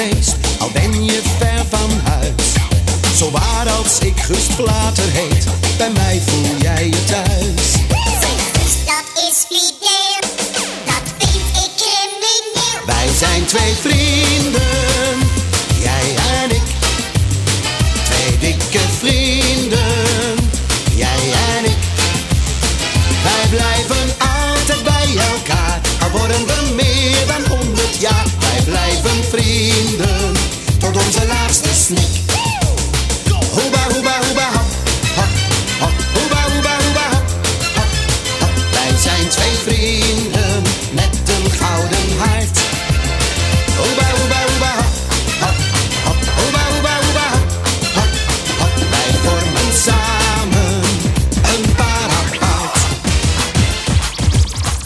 geweest, al ben je ver van huis. Zo waar als ik Gust Plater heet, bij mij voel jij je thuis. Dat is fideel, dat vind ik crimineel. Wij zijn twee vrienden, frio.